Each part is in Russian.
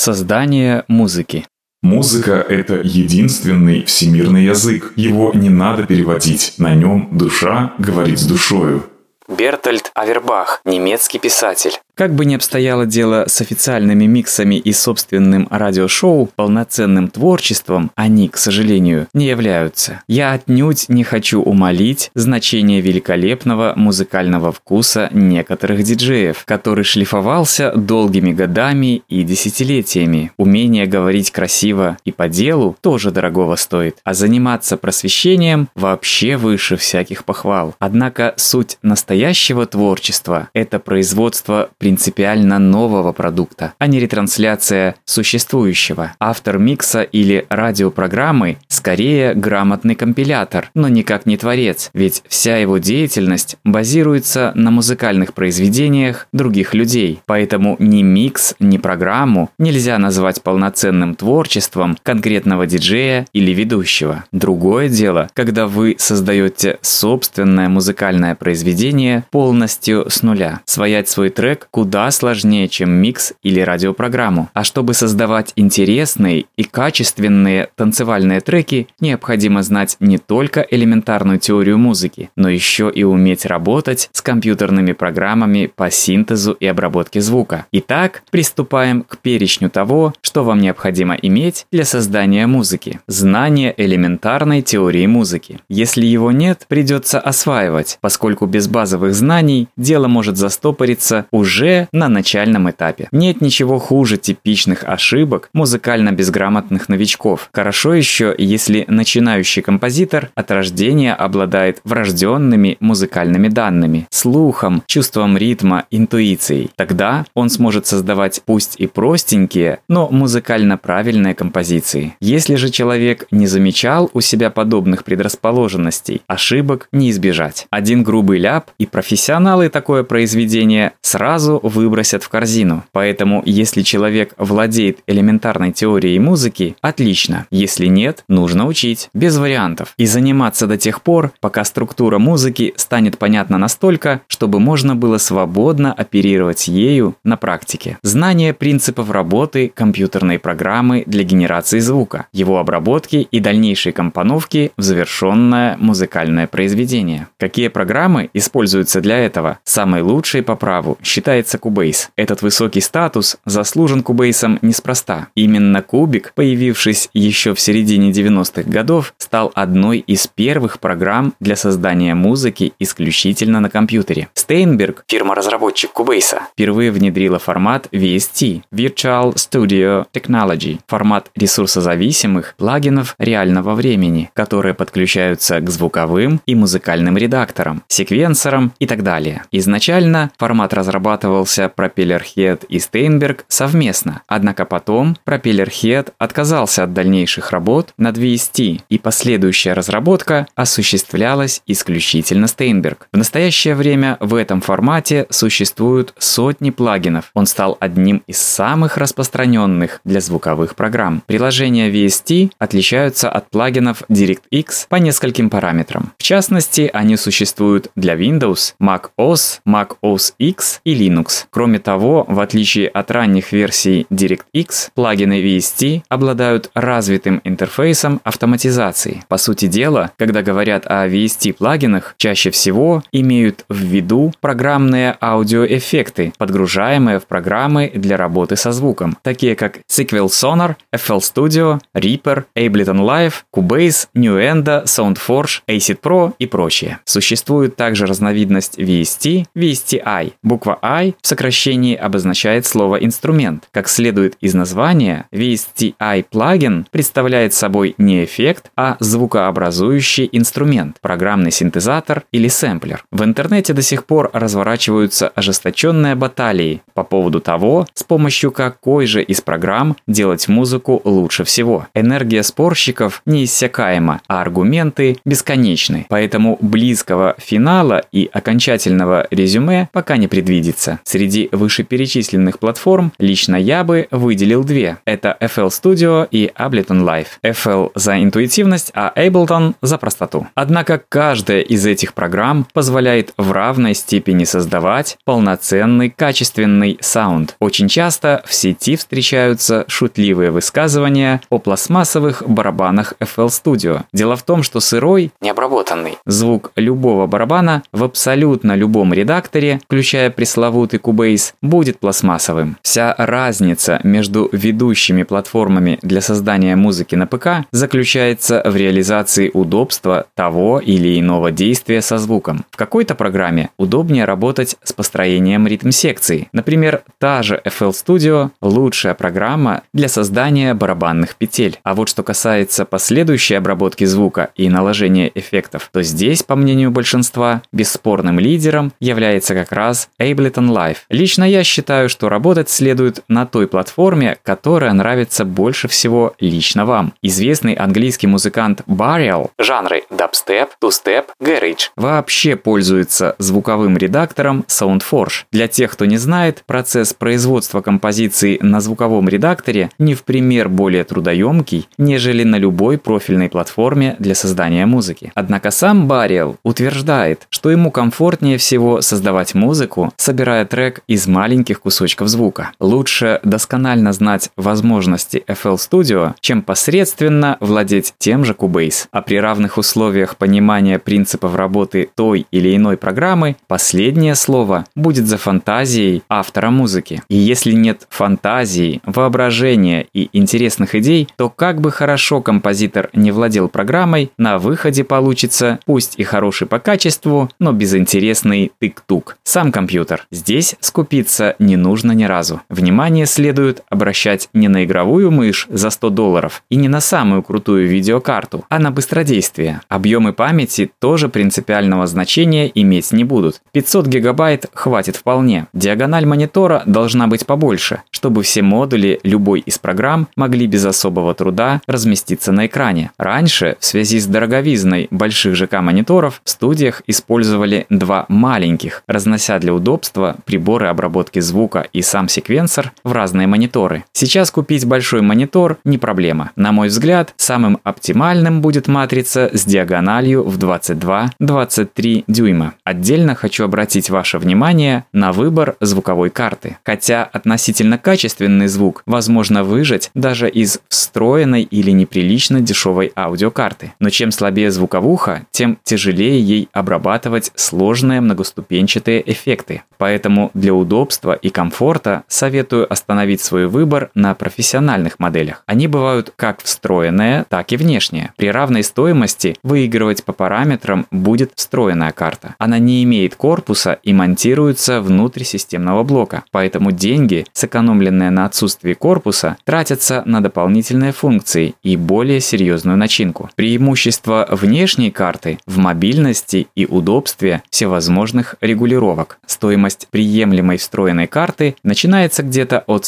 Создание музыки. Музыка – это единственный всемирный язык. Его не надо переводить. На нем душа говорит с душою. Бертольд Авербах, немецкий писатель. Как бы ни обстояло дело с официальными миксами и собственным радиошоу, полноценным творчеством они, к сожалению, не являются. Я отнюдь не хочу умолить значение великолепного музыкального вкуса некоторых диджеев, который шлифовался долгими годами и десятилетиями. Умение говорить красиво и по делу тоже дорогого стоит, а заниматься просвещением вообще выше всяких похвал. Однако суть настоящего творчества – это производство принципиально нового продукта, а не ретрансляция существующего. Автор микса или радиопрограммы скорее грамотный компилятор, но никак не творец, ведь вся его деятельность базируется на музыкальных произведениях других людей. Поэтому ни микс, ни программу нельзя назвать полноценным творчеством конкретного диджея или ведущего. Другое дело, когда вы создаете собственное музыкальное произведение полностью с нуля. Своять свой трек куда сложнее, чем микс или радиопрограмму. А чтобы создавать интересные и качественные танцевальные треки, необходимо знать не только элементарную теорию музыки, но еще и уметь работать с компьютерными программами по синтезу и обработке звука. Итак, приступаем к перечню того, что вам необходимо иметь для создания музыки. Знание элементарной теории музыки. Если его нет, придется осваивать, поскольку без базовых знаний дело может застопориться уже уже на начальном этапе. Нет ничего хуже типичных ошибок музыкально безграмотных новичков. Хорошо еще, если начинающий композитор от рождения обладает врожденными музыкальными данными, слухом, чувством ритма, интуицией. Тогда он сможет создавать пусть и простенькие, но музыкально правильные композиции. Если же человек не замечал у себя подобных предрасположенностей, ошибок не избежать. Один грубый ляп, и профессионалы такое произведение сразу сразу выбросят в корзину. Поэтому, если человек владеет элементарной теорией музыки, отлично. Если нет, нужно учить. Без вариантов. И заниматься до тех пор, пока структура музыки станет понятна настолько, чтобы можно было свободно оперировать ею на практике. Знание принципов работы компьютерной программы для генерации звука, его обработки и дальнейшей компоновки в завершенное музыкальное произведение. Какие программы используются для этого? Самой лучшей по праву считается является Cubase. Этот высокий статус заслужен Cubase неспроста. Именно кубик, появившись еще в середине 90-х годов, стал одной из первых программ для создания музыки исключительно на компьютере. Стейнберг, фирма-разработчик Cubase, впервые внедрила формат VST – Virtual Studio Technology – формат ресурсозависимых плагинов реального времени, которые подключаются к звуковым и музыкальным редакторам, секвенсорам и так далее. Изначально формат разрабатывал разрабатывался Пропеллерхед и Стейнберг совместно, однако потом Пропеллерхед отказался от дальнейших работ над VST, и последующая разработка осуществлялась исключительно Стейнберг. В настоящее время в этом формате существуют сотни плагинов. Он стал одним из самых распространенных для звуковых программ. Приложения VST отличаются от плагинов DirectX по нескольким параметрам. В частности, они существуют для Windows, Mac OS, Mac OS X и Linux. Linux. Кроме того, в отличие от ранних версий DirectX, плагины VST обладают развитым интерфейсом автоматизации. По сути дела, когда говорят о VST плагинах, чаще всего имеют в виду программные аудиоэффекты, подгружаемые в программы для работы со звуком, такие как Sequel Sonar, FL Studio, Reaper, Ableton Live, Cubase, Nuendo, SoundForge, Acid Pro и прочее. Существует также разновидность VST, VST-I. Буква I в сокращении обозначает слово «инструмент». Как следует из названия, VSTi плагин представляет собой не эффект, а звукообразующий инструмент, программный синтезатор или сэмплер. В интернете до сих пор разворачиваются ожесточенные баталии по поводу того, с помощью какой же из программ делать музыку лучше всего. Энергия спорщиков неиссякаема, а аргументы бесконечны, поэтому близкого финала и окончательного резюме пока не предвидится. Среди вышеперечисленных платформ лично я бы выделил две. Это FL Studio и Ableton Live. FL за интуитивность, а Ableton за простоту. Однако каждая из этих программ позволяет в равной степени создавать полноценный качественный саунд. Очень часто в сети встречаются шутливые высказывания о пластмассовых барабанах FL Studio. Дело в том, что сырой, необработанный звук любого барабана в абсолютно любом редакторе, включая пресловутый Cubase, будет пластмассовым. Вся разница между ведущими платформами для создания музыки на ПК заключается в реализации удобства того или иного действия со звуком. В какой-то программе удобнее работать с построением ритм-секции. Например, та же FL Studio – лучшая программа для создания барабанных петель. А вот что касается последующей обработки звука и наложения эффектов, то здесь, по мнению большинства, бесспорным лидером является как раз Ableton Live. Лично я считаю, что работать следует на той платформе, которая нравится больше всего лично вам. Известный английский музыкант Burial жанры дабстеп, тустеп, garage вообще пользуется звуковым редактором SoundForge. Для тех, кто не знает, процесс производства композиции на звуковом редакторе не в пример более трудоемкий, нежели на любой профильной платформе для создания музыки. Однако сам Барриэл утверждает, что ему комфортнее всего создавать музыку, собирая трек из маленьких кусочков звука. Лучше досконально знать возможности FL Studio, чем посредственно владеть тем же Cubase. А при равных условиях понимания принципов работы той или иной программы, последнее слово будет за фантазией автора музыки. И если нет фантазии, воображения и интересных идей, то как бы хорошо композитор не владел программой, на выходе получится, пусть и хороший по качеству, но безинтересный тык-тук. Сам компьютер. Здесь скупиться не нужно ни разу. Внимание следует обращать не на игровую мышь за 100 долларов и не на самую крутую видеокарту, а на быстродействие. Объемы памяти тоже принципиального значения иметь не будут. 500 гигабайт хватит вполне. Диагональ монитора должна быть побольше, чтобы все модули любой из программ могли без особого труда разместиться на экране. Раньше, в связи с дороговизной больших ЖК-мониторов, в студиях использовали два маленьких, разнося для удобства приборы обработки звука и сам секвенсор в разные мониторы. Сейчас купить большой монитор не проблема. На мой взгляд, самым оптимальным будет матрица с диагональю в 22-23 дюйма. Отдельно хочу обратить ваше внимание на выбор звуковой карты. Хотя относительно качественный звук возможно выжать даже из встроенной или неприлично дешевой аудиокарты. Но чем слабее звуковуха, тем тяжелее ей обрабатывать сложные многоступенчатые эффекты. Поэтому для удобства и комфорта советую остановить свой выбор на профессиональных моделях. Они бывают как встроенные, так и внешние. При равной стоимости выигрывать по параметрам будет встроенная карта. Она не имеет корпуса и монтируется внутрь системного блока, поэтому деньги, сэкономленные на отсутствии корпуса, тратятся на дополнительные функции и более серьезную начинку. Преимущество внешней карты в мобильности и удобстве всевозможных регулировок. Стоимость приемлемой встроенной карты начинается где-то от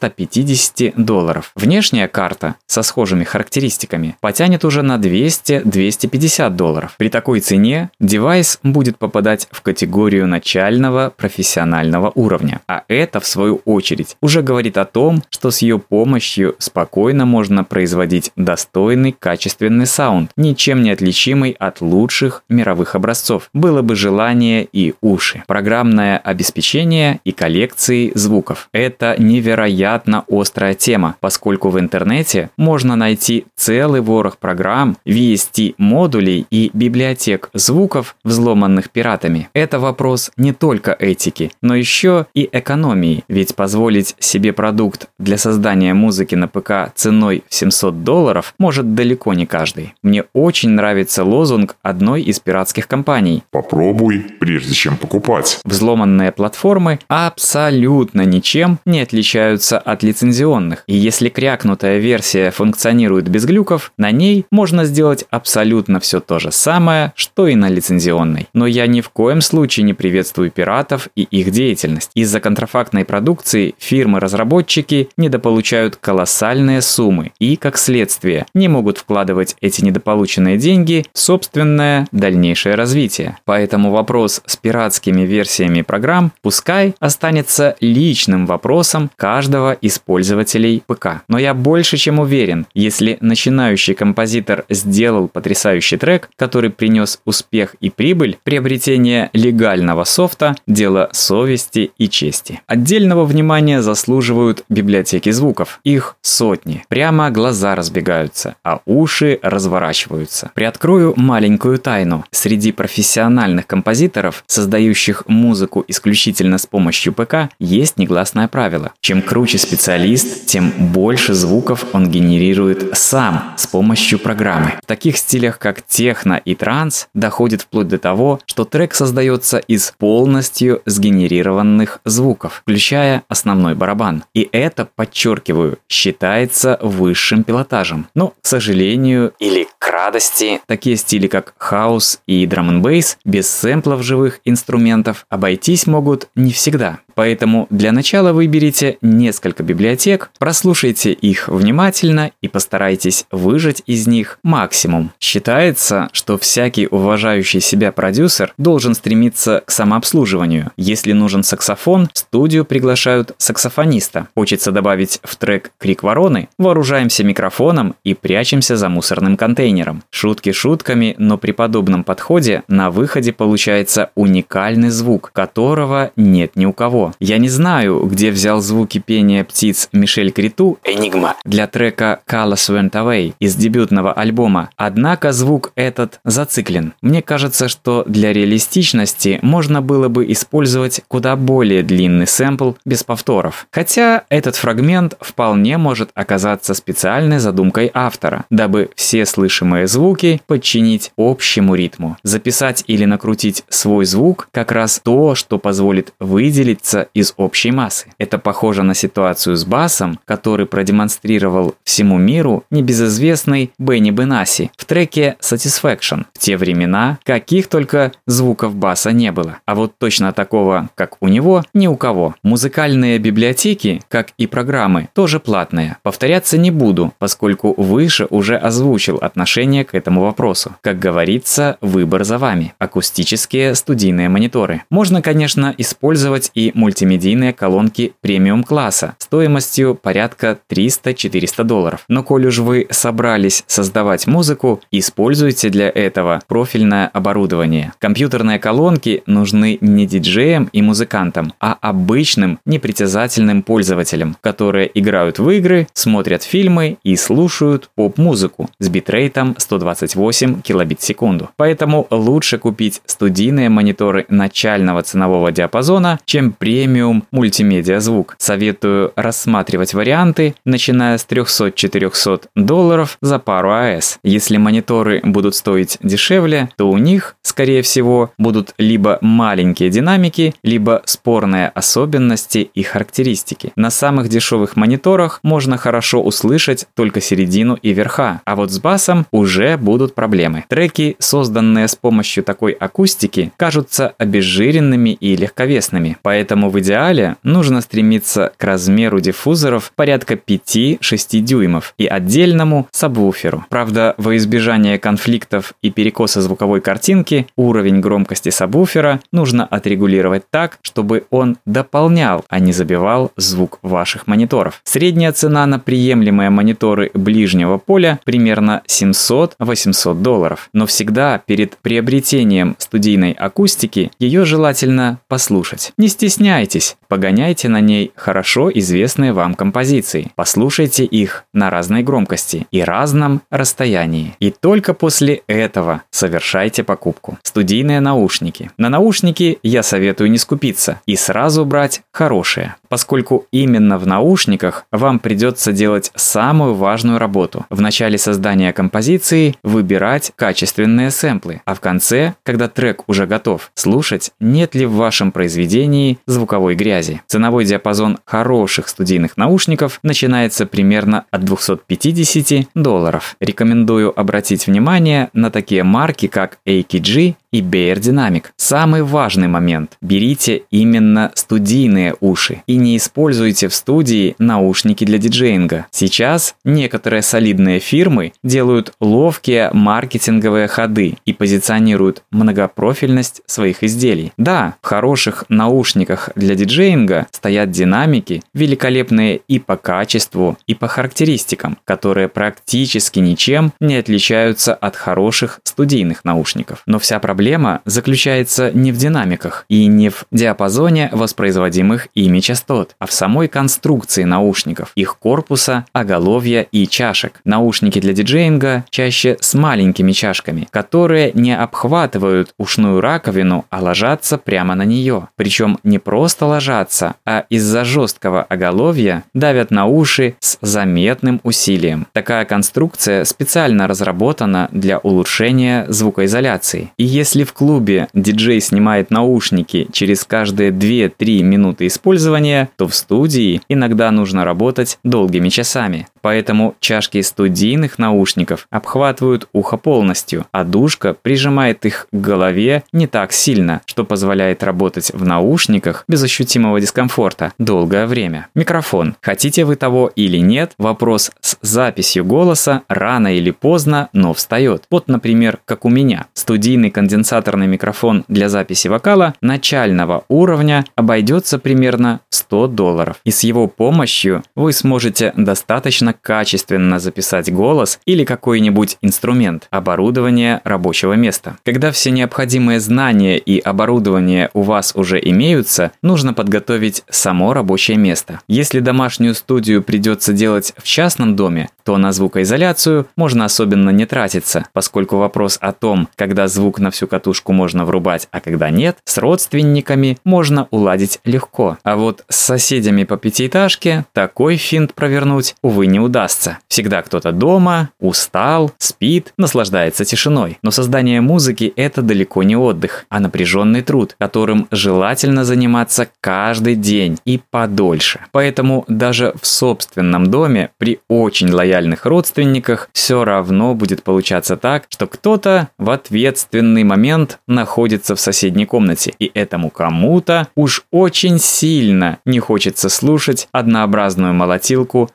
120-150 долларов. Внешняя карта со схожими характеристиками потянет уже на 200-250 долларов. При такой цене девайс будет попадать в категорию начального профессионального уровня. А это, в свою очередь, уже говорит о том, что с ее помощью спокойно можно производить достойный качественный саунд, ничем не отличимый от лучших мировых образцов. Было бы желание и уши. Программное обеспечение и коллекции звуков. Это невероятно острая тема, поскольку в интернете можно найти целый ворох программ, VST-модулей и библиотек звуков, взломанных пиратами. Это вопрос не только этики, но еще и экономии, ведь позволить себе продукт для создания музыки на ПК ценой в 700 долларов может далеко не каждый. Мне очень нравится лозунг одной из пиратских компаний. Попробуй, прежде чем покупать. Взломанные платформы абсолютно ничем не отличаются от лицензионных, и если крякнутая версия функционирует без глюков, на ней можно сделать абсолютно все то же самое, что и на лицензионной. Но я ни в коем случае не приветствую пиратов и их деятельность. Из-за контрафактной продукции фирмы-разработчики недополучают колоссальные суммы и, как следствие, не могут вкладывать эти недополученные деньги в собственное дальнейшее развитие. Поэтому вопрос с пиратскими версиями программ пускай останется личным вопросом каждого из пользователей ПК. Но я больше чем уверен, если начинающий композитор сделал потрясающий трек, который принес успех и прибыль, приобретение легального софта – дело совести и чести. Отдельного внимания заслуживают библиотеки звуков. Их сотни. Прямо глаза разбегаются, а уши разворачиваются. Приоткрою маленькую тайну. Среди профессиональных композиторов, создающих музыку исключительно с помощью ПК, есть негласное правило. Чем круче специалист, тем больше звуков он генерирует сам с помощью программы. В таких стилях, как техно и транс, доходит вплоть до того, что трек создается из полностью сгенерированных звуков, включая основной барабан. И это, подчеркиваю, считается высшим пилотажем. Но, к сожалению, или к радости, такие стили, как хаус и драм н бейс без сэмплов живых инструментов обойтись могут не всегда. Поэтому для начала выберите несколько библиотек, прослушайте их внимательно и постарайтесь выжать из них максимум. Считается, что всякий уважающий себя продюсер должен стремиться к самообслуживанию. Если нужен саксофон, в студию приглашают саксофониста. Хочется добавить в трек «Крик вороны», вооружаемся микрофоном и прячемся за мусорным контейнером. Шутки шутками, но при подобном подходе на выходе получается уникальный звук, которого нет ни у кого. Я не знаю, где взял звуки пения птиц Мишель Криту Энигма для трека Colors Went Away из дебютного альбома, однако звук этот зациклен. Мне кажется, что для реалистичности можно было бы использовать куда более длинный сэмпл без повторов. Хотя этот фрагмент вполне может оказаться специальной задумкой автора, дабы все слышимые звуки подчинить общему ритму. Записать или накрутить свой звук как раз то, что позволит выделиться выбиться из общей массы. Это похоже на ситуацию с басом, который продемонстрировал всему миру небезызвестный Бенни Бенаси в треке Satisfaction. В те времена каких только звуков баса не было. А вот точно такого, как у него, ни у кого. Музыкальные библиотеки, как и программы, тоже платные. Повторяться не буду, поскольку выше уже озвучил отношение к этому вопросу. Как говорится, выбор за вами. Акустические студийные мониторы. Можно, конечно, использовать и мультимедиа мультимедийные колонки премиум-класса стоимостью порядка 300-400 долларов. Но коль уж вы собрались создавать музыку, используйте для этого профильное оборудование. Компьютерные колонки нужны не диджеям и музыкантам, а обычным непритязательным пользователям, которые играют в игры, смотрят фильмы и слушают поп-музыку с битрейтом 128 килобит в секунду. Поэтому лучше купить студийные мониторы начального ценового диапазона, чем премиум мультимедиа звук. Советую рассматривать варианты, начиная с 300-400 долларов за пару АС. Если мониторы будут стоить дешевле, то у них, скорее всего, будут либо маленькие динамики, либо спорные особенности и характеристики. На самых дешевых мониторах можно хорошо услышать только середину и верха, а вот с басом уже будут проблемы. Треки, созданные с помощью такой акустики, кажутся обезжиренными и легковесными, поэтому в идеале нужно стремиться к размеру диффузоров порядка 5-6 дюймов и отдельному сабвуферу. Правда, во избежание конфликтов и перекоса звуковой картинки, уровень громкости сабвуфера нужно отрегулировать так, чтобы он дополнял, а не забивал звук ваших мониторов. Средняя цена на приемлемые мониторы ближнего поля примерно 700-800 долларов. Но всегда перед приобретением студийной акустики ее желательно послушать. Не стесняйтесь стесняйтесь, погоняйте на ней хорошо известные вам композиции, послушайте их на разной громкости и разном расстоянии. И только после этого совершайте покупку. Студийные наушники. На наушники я советую не скупиться и сразу брать хорошие, поскольку именно в наушниках вам придется делать самую важную работу. В начале создания композиции выбирать качественные сэмплы, а в конце, когда трек уже готов, слушать, нет ли в вашем произведении звуковой грязи связи. Ценовой диапазон хороших студийных наушников начинается примерно от 250 долларов. Рекомендую обратить внимание на такие марки, как AKG и Bear Dynamic. Самый важный момент – берите именно студийные уши и не используйте в студии наушники для диджеинга. Сейчас некоторые солидные фирмы делают ловкие маркетинговые ходы и позиционируют многопрофильность своих изделий. Да, в хороших наушниках для диджеинга стоят динамики, великолепные и по качеству, и по характеристикам, которые практически ничем не отличаются от хороших студийных наушников. Но вся проблема Проблема заключается не в динамиках и не в диапазоне воспроизводимых ими частот, а в самой конструкции наушников, их корпуса, оголовья и чашек. Наушники для диджеинга чаще с маленькими чашками, которые не обхватывают ушную раковину, а ложатся прямо на нее. Причем не просто ложатся, а из-за жесткого оголовья давят на уши с заметным усилием. Такая конструкция специально разработана для улучшения звукоизоляции. И если если в клубе диджей снимает наушники через каждые 2-3 минуты использования, то в студии иногда нужно работать долгими часами. Поэтому чашки студийных наушников обхватывают ухо полностью, а душка прижимает их к голове не так сильно, что позволяет работать в наушниках без ощутимого дискомфорта долгое время. Микрофон. Хотите вы того или нет, вопрос с записью голоса рано или поздно, но встает. Вот, например, как у меня. Студийный конденсатор конденсаторный микрофон для записи вокала начального уровня обойдется примерно 100 долларов. И с его помощью вы сможете достаточно качественно записать голос или какой-нибудь инструмент, оборудование рабочего места. Когда все необходимые знания и оборудование у вас уже имеются, нужно подготовить само рабочее место. Если домашнюю студию придется делать в частном доме, то на звукоизоляцию можно особенно не тратиться, поскольку вопрос о том, когда звук на всю катушку можно врубать, а когда нет, с родственниками можно уладить легко. А вот с соседями по пятиэтажке такой финт провернуть, увы, не удастся. Всегда кто-то дома, устал, спит, наслаждается тишиной. Но создание музыки – это далеко не отдых, а напряженный труд, которым желательно заниматься каждый день и подольше. Поэтому даже в собственном доме при очень лояльных родственниках все равно будет получаться так, что кто-то в ответственный момент находится в соседней комнате, и этому кому-то уж очень сильно не хочется слушать однообразную молотилку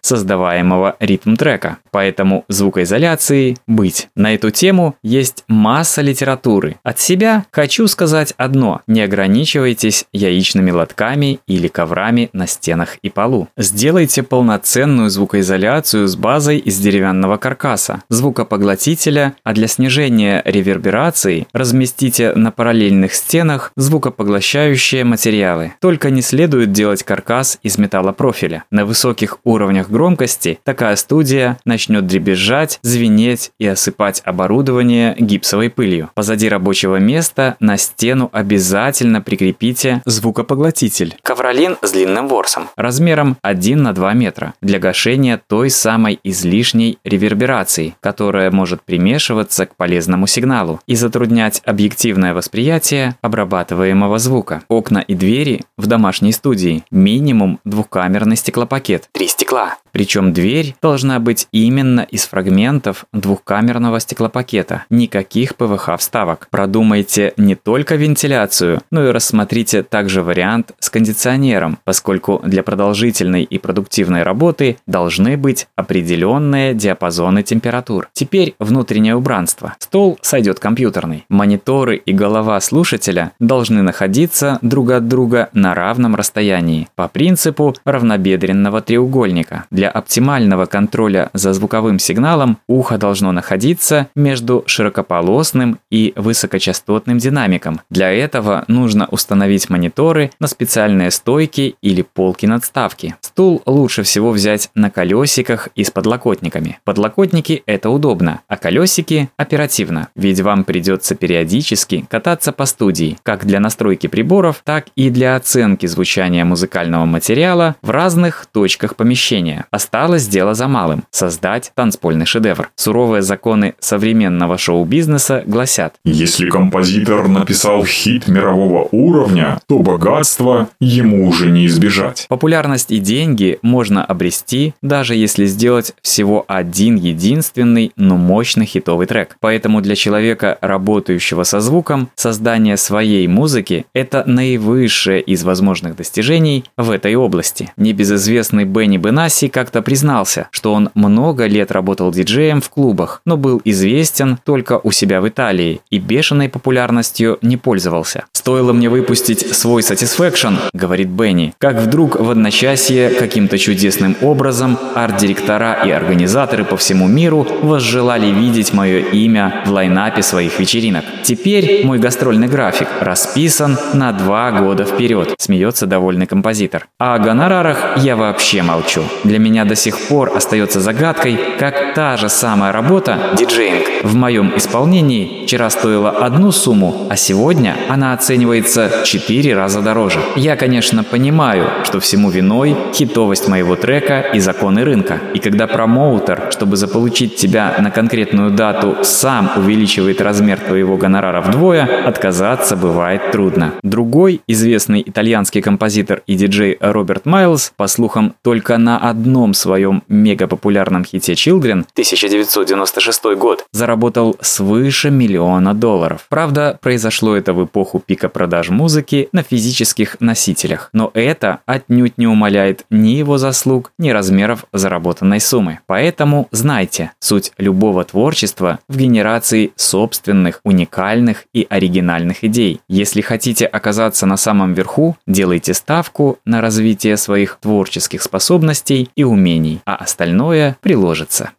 создаваемого ритм-трека. Поэтому звукоизоляции быть. На эту тему есть масса литературы. От себя хочу сказать одно. Не ограничивайтесь яичными лотками или коврами на стенах и полу. Сделайте полноценную звукоизоляцию с базой из деревянного каркаса, звукопоглотителя, а для снижения реверберации – разместите на параллельных стенах звукопоглощающие материалы. Только не следует делать каркас из металлопрофиля. На высоких уровнях громкости такая студия начнет дребезжать, звенеть и осыпать оборудование гипсовой пылью. Позади рабочего места на стену обязательно прикрепите звукопоглотитель. Ковролин с длинным ворсом. Размером 1 на 2 метра для гашения той самой излишней реверберации, которая может примешиваться к полезному сигналу и затруднять объективное восприятие обрабатываемого звука. Окна и двери в домашней студии минимум двухкамерный стеклопакет. Три стекла. Причем дверь должна быть именно из фрагментов двухкамерного стеклопакета. Никаких ПВХ-вставок. Продумайте не только вентиляцию, но и рассмотрите также вариант с кондиционером, поскольку для продолжительной и продуктивной работы должны быть определенные диапазоны температур. Теперь внутреннее убранство. Стол сойдет компьютерный. Мониторы и голова слушателя должны находиться друг от друга на равном расстоянии по принципу равнобедренного треугольника. Для для оптимального контроля за звуковым сигналом ухо должно находиться между широкополосным и высокочастотным динамиком. Для этого нужно установить мониторы на специальные стойки или полки надставки. Стул лучше всего взять на колесиках и с подлокотниками. Подлокотники – это удобно, а колесики – оперативно, ведь вам придется периодически кататься по студии, как для настройки приборов, так и для оценки звучания музыкального материала в разных точках помещения. Осталось дело за малым – создать танцпольный шедевр. Суровые законы современного шоу-бизнеса гласят Если композитор написал хит мирового уровня, то богатство ему уже не избежать. Популярность и деньги можно обрести, даже если сделать всего один единственный, но мощный хитовый трек. Поэтому для человека, работающего со звуком, создание своей музыки – это наивысшее из возможных достижений в этой области. Небезызвестный Бенни Бенаси как-то признался, что он много лет работал диджеем в клубах, но был известен только у себя в Италии и бешеной популярностью не пользовался. «Стоило мне выпустить свой Satisfaction», — говорит Бенни, как вдруг в одночасье каким-то чудесным образом арт-директора и организаторы по всему миру возжелали видеть мое имя в лайнапе своих вечеринок. Теперь мой гастрольный график расписан на два года вперед, смеется довольный композитор. А о гонорарах я вообще молчу. Для меня до сих пор остается загадкой, как та же самая работа Диджеинг. в моем исполнении вчера стоила одну сумму, а сегодня она оценивается четыре раза дороже. Я, конечно, понимаю, что всему виной хитовость моего трека и законы рынка. И когда промоутер, чтобы заполучить тебя на конкретную дату, сам увеличивает размер твоего гонорара вдвое, отказаться бывает трудно. Другой известный итальянский композитор и диджей Роберт Майлз, по слухам, только на одном своем мегапопулярном хите Children 1996 год. заработал свыше миллиона долларов. Правда, произошло это в эпоху пика продаж музыки на физических носителях. Но это отнюдь не умаляет ни его заслуг, ни размеров заработанной суммы. Поэтому знайте, суть любого творчества в генерации собственных, уникальных и оригинальных идей. Если хотите оказаться на самом верху, делайте ставку на развитие своих творческих способностей и умений, а остальное приложится.